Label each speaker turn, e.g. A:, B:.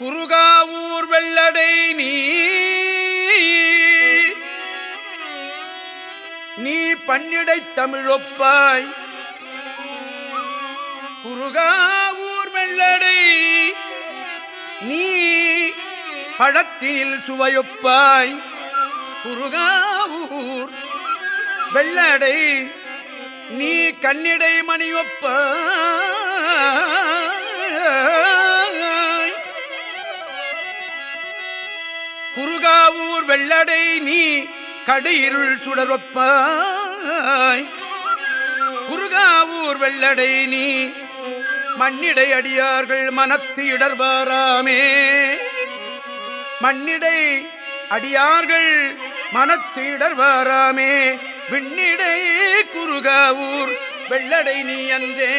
A: குறுகாவூர் வெள்ளடை நீ நீ பன்னிடை தமிழொப்பாய் குறுகாவூர் வெள்ளடை நீ பழத்தினில் சுவையொப்பாய். குறுகாவூர் வெள்ளடை நீ கண்ணிடை மணியொப்பாய் குறுகாவூர் வெள்ளடை நீ கடு இருள் சுடரொப்பாய். குறுகாவூர் வெள்ளடை நீ மண்ணிடை அடியார்கள் மனத்து இடர்பாராமே மண்ணிடை அடியார்கள் மனத்து இடர்வாராமே. விண்ணிடை குறுகாவூர் வெள்ளடை நீ அந்தே.